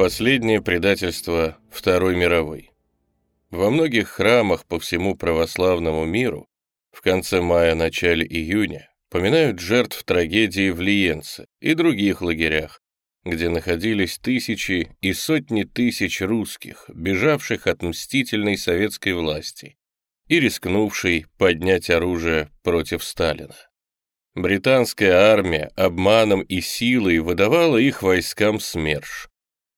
Последнее предательство Второй мировой. Во многих храмах по всему православному миру в конце мая-начале июня поминают жертв трагедии в Лиенце и других лагерях, где находились тысячи и сотни тысяч русских, бежавших от мстительной советской власти и рискнувшей поднять оружие против Сталина. Британская армия обманом и силой выдавала их войскам СМЕРШ.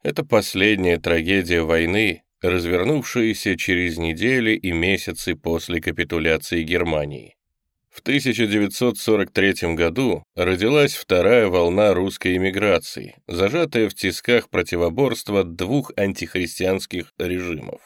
Это последняя трагедия войны, развернувшаяся через недели и месяцы после капитуляции Германии. В 1943 году родилась вторая волна русской эмиграции, зажатая в тисках противоборства двух антихристианских режимов.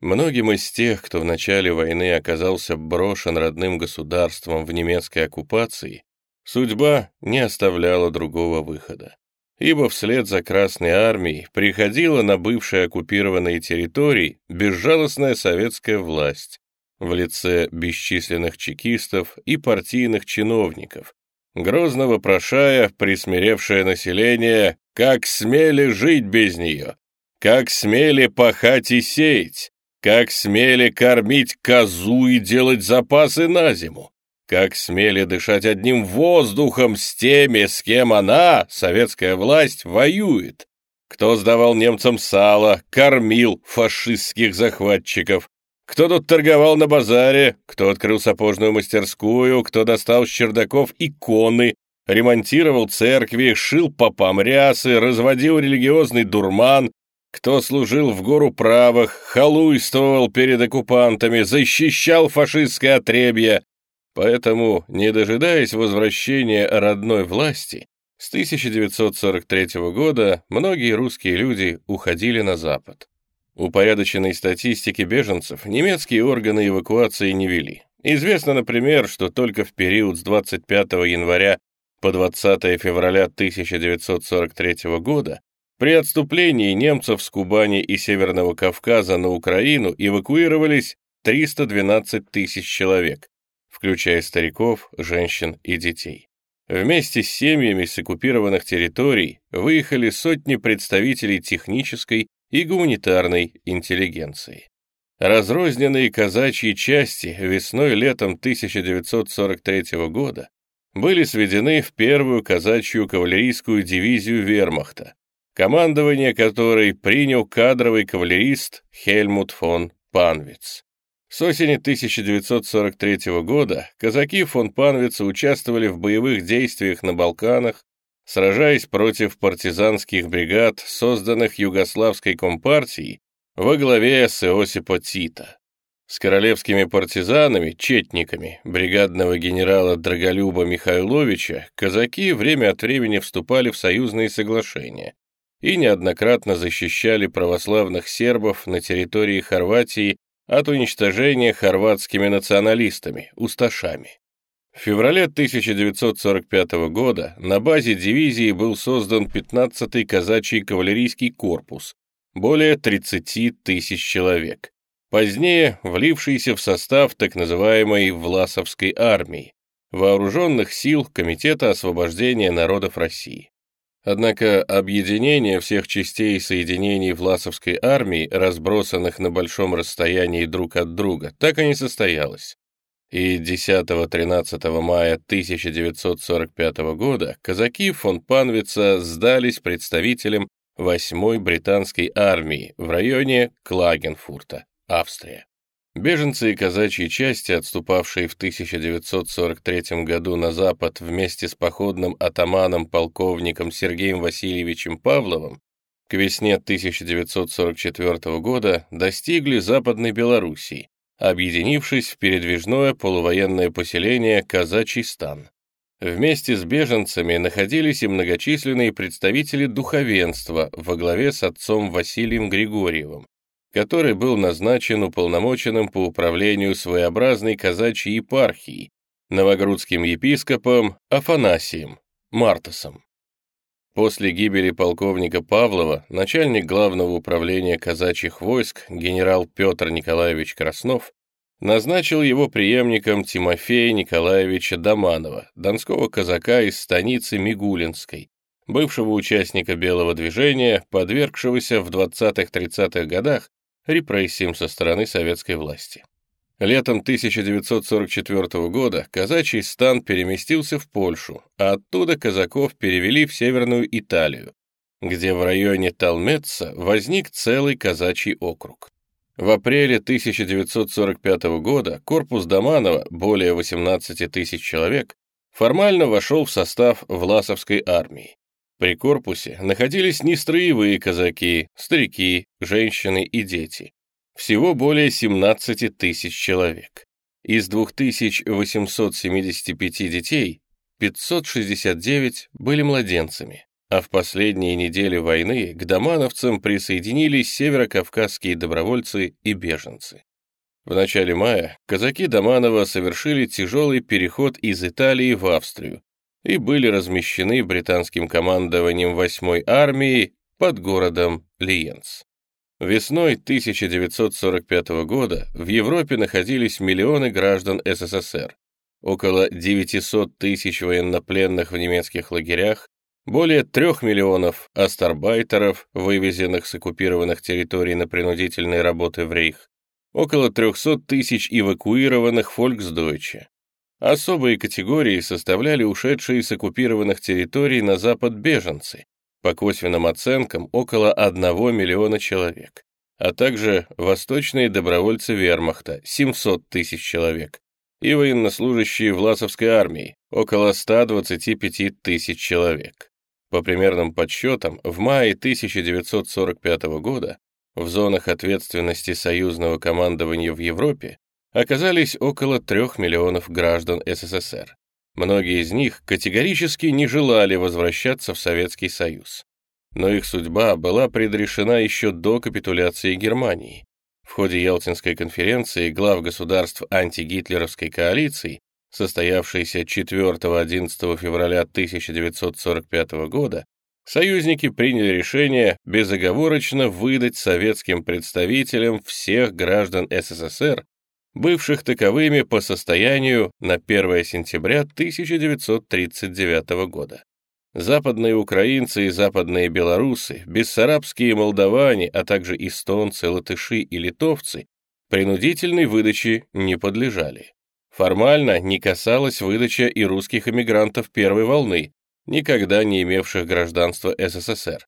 Многим из тех, кто в начале войны оказался брошен родным государством в немецкой оккупации, судьба не оставляла другого выхода. Ибо вслед за Красной Армией приходила на бывшие оккупированные территории безжалостная советская власть в лице бесчисленных чекистов и партийных чиновников, грозно вопрошая присмиревшее население, как смели жить без нее, как смели пахать и сеять, как смели кормить козу и делать запасы на зиму? Как смели дышать одним воздухом с теми, с кем она, советская власть, воюет? Кто сдавал немцам сало, кормил фашистских захватчиков? Кто тут торговал на базаре? Кто открыл сапожную мастерскую? Кто достал с чердаков иконы? Ремонтировал церкви, шил попам рясы, разводил религиозный дурман, кто служил в гору правых, халуйствовал перед оккупантами, защищал фашистское отребье. Поэтому, не дожидаясь возвращения родной власти, с 1943 года многие русские люди уходили на Запад. Упорядоченной статистики беженцев немецкие органы эвакуации не вели. Известно, например, что только в период с 25 января по 20 февраля 1943 года при отступлении немцев с Кубани и Северного Кавказа на Украину эвакуировались 312 тысяч человек, включая стариков, женщин и детей. Вместе с семьями с оккупированных территорий выехали сотни представителей технической и гуманитарной интеллигенции. Разрозненные казачьи части весной-летом 1943 года были сведены в первую казачью кавалерийскую дивизию вермахта, командование которой принял кадровый кавалерист Хельмут фон Панвиц. С осени 1943 года казаки фон Панвица участвовали в боевых действиях на Балканах, сражаясь против партизанских бригад, созданных Югославской компартией во главе с Иосипа Тита. С королевскими партизанами, четниками, бригадного генерала Драголюба Михайловича казаки время от времени вступали в союзные соглашения, и неоднократно защищали православных сербов на территории Хорватии от уничтожения хорватскими националистами, усташами. В феврале 1945 года на базе дивизии был создан 15-й казачий кавалерийский корпус, более 30 тысяч человек, позднее влившийся в состав так называемой Власовской армии, вооруженных сил Комитета освобождения народов России. Однако объединение всех частей и соединений Власовской армии, разбросанных на большом расстоянии друг от друга, так и не состоялось. И 10-13 мая 1945 года казаки фон Панвица сдались представителям 8-й британской армии в районе Клагенфурта, Австрия. Беженцы и казачьи части, отступавшие в 1943 году на запад вместе с походным атаманом-полковником Сергеем Васильевичем Павловым, к весне 1944 года достигли Западной Белоруссии, объединившись в передвижное полувоенное поселение Казачий стан. Вместе с беженцами находились и многочисленные представители духовенства во главе с отцом Василием Григорьевым, который был назначен уполномоченным по управлению своеобразной казачьей епархией, новогрудским епископом Афанасием Мартасом. После гибели полковника Павлова начальник главного управления казачьих войск генерал Петр Николаевич Краснов назначил его преемником Тимофея Николаевича Доманова, донского казака из станицы Мигулинской, бывшего участника Белого движения, подвергшегося в 20-30-х годах репрессиям со стороны советской власти. Летом 1944 года казачий стан переместился в Польшу, а оттуда казаков перевели в Северную Италию, где в районе Талмеца возник целый казачий округ. В апреле 1945 года корпус Доманова, более 18 тысяч человек, формально вошел в состав Власовской армии. При корпусе находились не строевые казаки, старики, женщины и дети. Всего более 17 тысяч человек. Из 2875 детей 569 были младенцами, а в последние недели войны к домановцам присоединились северокавказские добровольцы и беженцы. В начале мая казаки Доманова совершили тяжелый переход из Италии в Австрию и были размещены британским командованием 8-й армии под городом Лиенц. Весной 1945 года в Европе находились миллионы граждан СССР, около 900 тысяч военнопленных в немецких лагерях, более трех миллионов астарбайтеров, вывезенных с оккупированных территорий на принудительные работы в Рейх, около 300 тысяч эвакуированных фольксдойче. Особые категории составляли ушедшие с оккупированных территорий на запад беженцы, по косвенным оценкам около 1 миллиона человек, а также восточные добровольцы вермахта 700 тысяч человек и военнослужащие Власовской армии около 125 тысяч человек. По примерным подсчетам, в мае 1945 года в зонах ответственности союзного командования в Европе оказались около 3 миллионов граждан СССР. Многие из них категорически не желали возвращаться в Советский Союз. Но их судьба была предрешена еще до капитуляции Германии. В ходе Ялтинской конференции глав государств антигитлеровской коалиции состоявшейся 4-11 февраля 1945 года, союзники приняли решение безоговорочно выдать советским представителям всех граждан СССР, бывших таковыми по состоянию на 1 сентября 1939 года. Западные украинцы и западные белорусы, бессарабские молдаване, а также эстонцы, латыши и литовцы принудительной выдаче не подлежали. Формально не касалась выдача и русских эмигрантов первой волны, никогда не имевших гражданства СССР.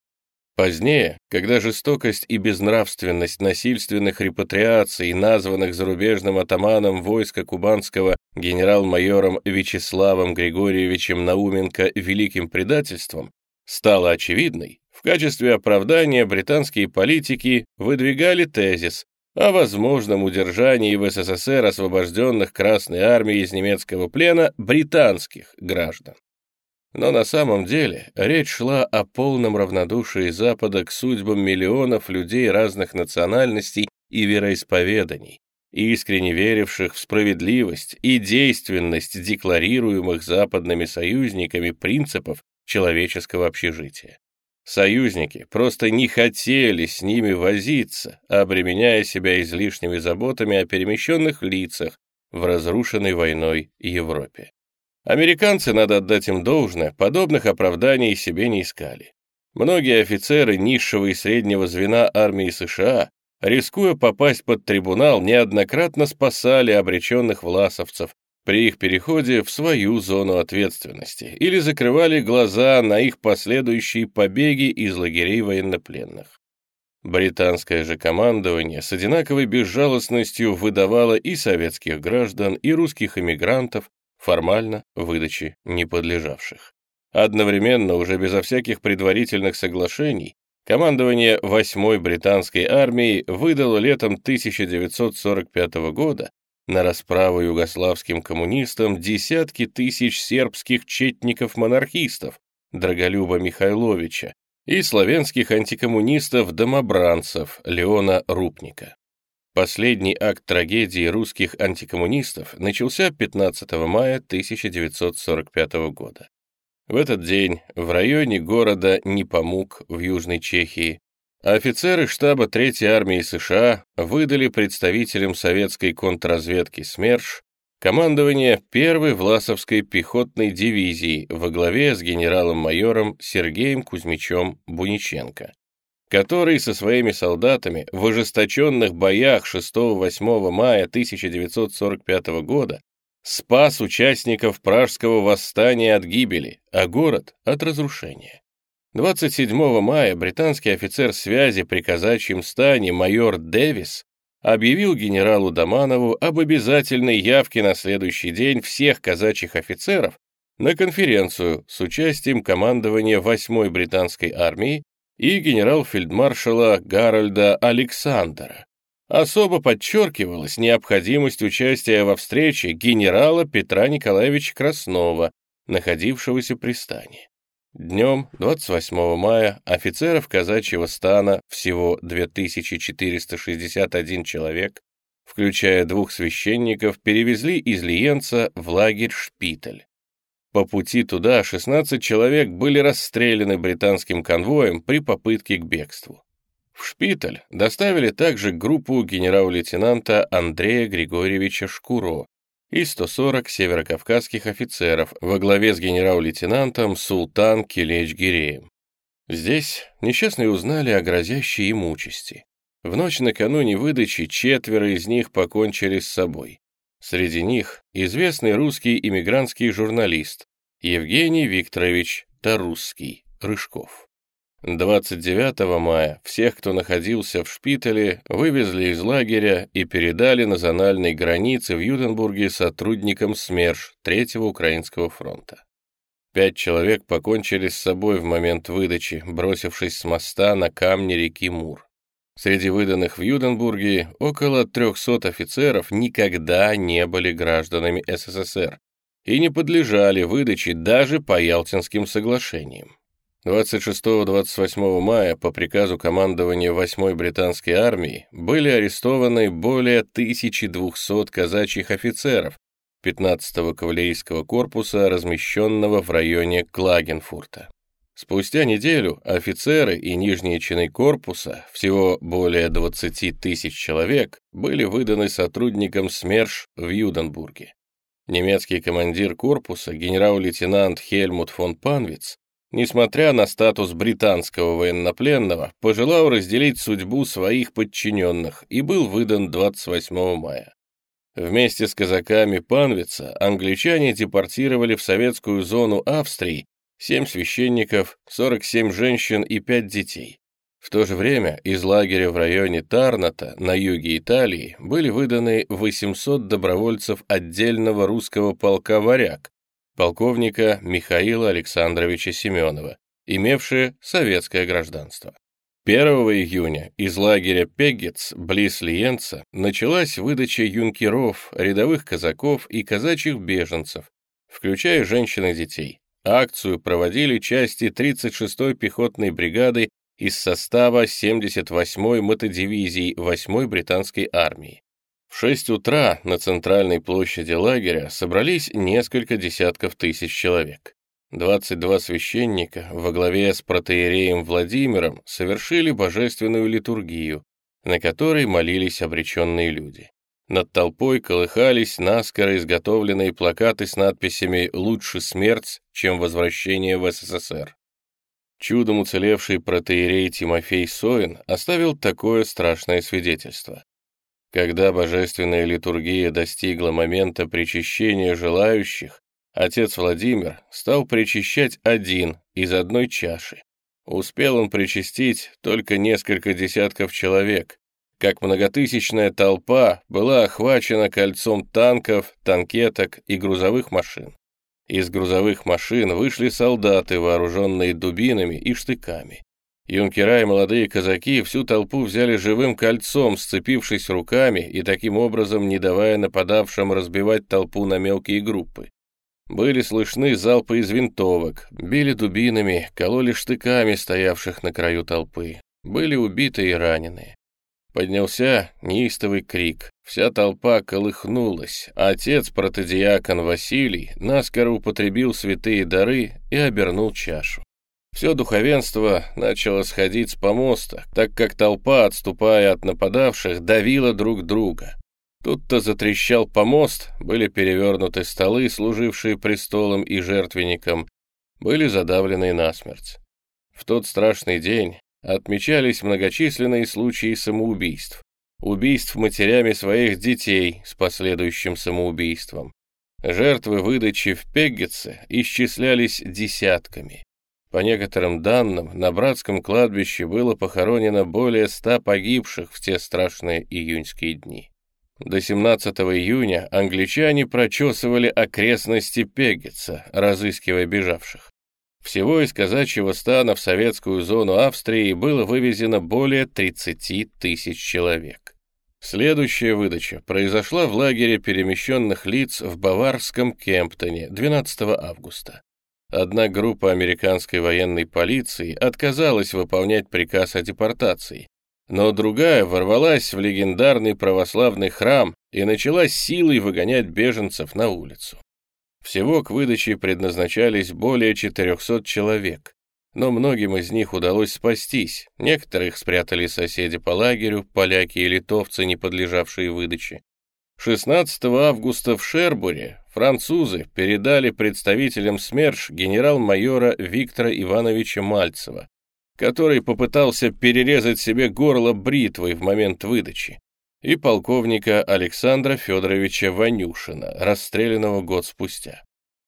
Позднее, когда жестокость и безнравственность насильственных репатриаций, названных зарубежным атаманом войска кубанского генерал-майором Вячеславом Григорьевичем Науменко великим предательством, стала очевидной, в качестве оправдания британские политики выдвигали тезис о возможном удержании в СССР освобожденных Красной Армией из немецкого плена британских граждан. Но на самом деле речь шла о полном равнодушии Запада к судьбам миллионов людей разных национальностей и вероисповеданий, искренне веривших в справедливость и действенность декларируемых западными союзниками принципов человеческого общежития. Союзники просто не хотели с ними возиться, обременяя себя излишними заботами о перемещенных лицах в разрушенной войной Европе. Американцы, надо отдать им должное, подобных оправданий себе не искали. Многие офицеры низшего и среднего звена армии США, рискуя попасть под трибунал, неоднократно спасали обреченных власовцев, при их переходе в свою зону ответственности или закрывали глаза на их последующие побеги из лагерей военнопленных. Британское же командование с одинаковой безжалостностью выдавало и советских граждан, и русских эмигрантов, формально выдаче не подлежавших. Одновременно, уже безо всяких предварительных соглашений, командование 8-й британской армии выдало летом 1945 года на расправу югославским коммунистам десятки тысяч сербских четников-монархистов Драголюба Михайловича и славянских антикоммунистов-домобранцев Леона Рупника. Последний акт трагедии русских антикоммунистов начался 15 мая 1945 года. В этот день в районе города Непомук в Южной Чехии Офицеры штаба Третьей армии США выдали представителям советской контрразведки СМЕРШ командование первой Власовской пехотной дивизии во главе с генералом-майором Сергеем Кузьмичем Буниченко, который со своими солдатами в ожесточенных боях 6-8 мая 1945 года спас участников Пражского восстания от гибели, а город — от разрушения. 27 мая британский офицер связи при казачьем стане майор Дэвис объявил генералу Доманову об обязательной явке на следующий день всех казачьих офицеров на конференцию с участием командования 8-й британской армии и генерал-фельдмаршала Гарольда Александра. Особо подчеркивалась необходимость участия во встрече генерала Петра Николаевича Краснова, находившегося при стане. Днем 28 мая офицеров казачьего стана всего 2461 человек, включая двух священников, перевезли из Лиенца в лагерь Шпиталь. По пути туда 16 человек были расстреляны британским конвоем при попытке к бегству. В Шпиталь доставили также группу генерал-лейтенанта Андрея Григорьевича Шкуро и 140 северокавказских офицеров во главе с генерал-лейтенантом Султан Килеч-Гиреем. Здесь несчастные узнали о грозящей им участи. В ночь накануне выдачи четверо из них покончили с собой. Среди них известный русский иммигрантский журналист Евгений Викторович Тарусский Рыжков. 29 мая всех, кто находился в шпитале, вывезли из лагеря и передали на зональной границе в Юденбурге сотрудникам СМЕРШ Третьего Украинского фронта. Пять человек покончили с собой в момент выдачи, бросившись с моста на камни реки Мур. Среди выданных в Юденбурге около 300 офицеров никогда не были гражданами СССР и не подлежали выдаче даже по Ялтинским соглашениям. 26-28 мая по приказу командования 8-й британской армии были арестованы более 1200 казачьих офицеров 15-го кавалерийского корпуса, размещенного в районе Клагенфурта. Спустя неделю офицеры и нижние чины корпуса, всего более 20 тысяч человек, были выданы сотрудникам СМЕРШ в Юденбурге. Немецкий командир корпуса, генерал-лейтенант Хельмут фон Панвиц, несмотря на статус британского военнопленного, пожелал разделить судьбу своих подчиненных и был выдан 28 мая. Вместе с казаками Панвица англичане депортировали в советскую зону Австрии 7 священников, 47 женщин и 5 детей. В то же время из лагеря в районе Тарната на юге Италии были выданы 800 добровольцев отдельного русского полка «Варяг», полковника Михаила Александровича Семенова, имевшие советское гражданство. 1 июня из лагеря Пеггетс, близ Лиенца, началась выдача юнкеров, рядовых казаков и казачьих беженцев, включая женщин и детей. Акцию проводили части 36-й пехотной бригады из состава 78-й мотодивизии 8-й британской армии. В 6 утра на центральной площади лагеря собрались несколько десятков тысяч человек. 22 священника во главе с протеереем Владимиром совершили божественную литургию, на которой молились обреченные люди. Над толпой колыхались наскоро изготовленные плакаты с надписями «Лучше смерть, чем возвращение в СССР». Чудом уцелевший протеерей Тимофей Соин оставил такое страшное свидетельство. Когда божественная литургия достигла момента причащения желающих, отец Владимир стал причащать один из одной чаши. Успел он причастить только несколько десятков человек, как многотысячная толпа была охвачена кольцом танков, танкеток и грузовых машин. Из грузовых машин вышли солдаты, вооруженные дубинами и штыками. Юнкера и молодые казаки всю толпу взяли живым кольцом, сцепившись руками и таким образом не давая нападавшим разбивать толпу на мелкие группы. Были слышны залпы из винтовок, били дубинами, кололи штыками стоявших на краю толпы. Были убиты и раненые. Поднялся неистовый крик. Вся толпа колыхнулась. Отец, протодиакон Василий, наскоро употребил святые дары и обернул чашу. Все духовенство начало сходить с помоста, так как толпа, отступая от нападавших, давила друг друга. Тут-то затрещал помост, были перевернуты столы, служившие престолом и жертвенником, были задавлены насмерть. В тот страшный день отмечались многочисленные случаи самоубийств, убийств матерями своих детей с последующим самоубийством. Жертвы выдачи в Пеггетсе исчислялись десятками. По некоторым данным, на братском кладбище было похоронено более ста погибших в те страшные июньские дни. До 17 июня англичане прочесывали окрестности Пеггетса, разыскивая бежавших. Всего из казачьего стана в советскую зону Австрии было вывезено более 30 тысяч человек. Следующая выдача произошла в лагере перемещенных лиц в баварском Кемптоне 12 августа. Одна группа американской военной полиции отказалась выполнять приказ о депортации, но другая ворвалась в легендарный православный храм и начала силой выгонять беженцев на улицу. Всего к выдаче предназначались более 400 человек, но многим из них удалось спастись. Некоторых спрятали соседи по лагерю, поляки и литовцы, не подлежавшие выдаче. 16 августа в Шербуре французы передали представителям СМЕРШ генерал-майора Виктора Ивановича Мальцева, который попытался перерезать себе горло бритвой в момент выдачи и полковника Александра Федоровича Ванюшина, расстрелянного год спустя.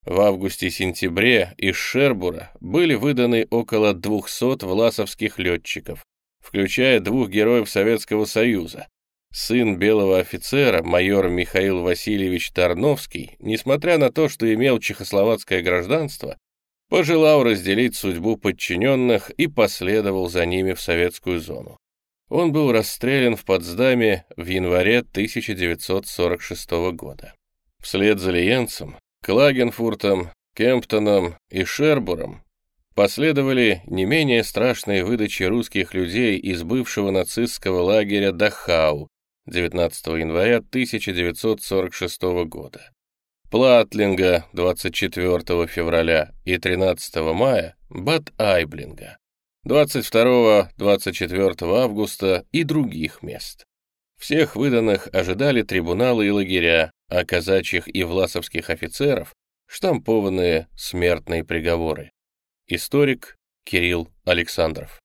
В августе-сентябре из Шербура были выданы около 200 власовских летчиков, включая двух героев Советского Союза. Сын белого офицера, майор Михаил Васильевич Тарновский, несмотря на то, что имел чехословацкое гражданство, пожелал разделить судьбу подчиненных и последовал за ними в советскую зону. Он был расстрелян в Потсдаме в январе 1946 года. Вслед за Лиенцем, Клагенфуртом, Кемптоном и Шербуром последовали не менее страшные выдачи русских людей из бывшего нацистского лагеря Дахау 19 января 1946 года, Платлинга 24 февраля и 13 мая Бат-Айблинга 22-24 августа и других мест. Всех выданных ожидали трибуналы и лагеря, а казачьих и власовских офицеров штампованные смертные приговоры. Историк Кирилл Александров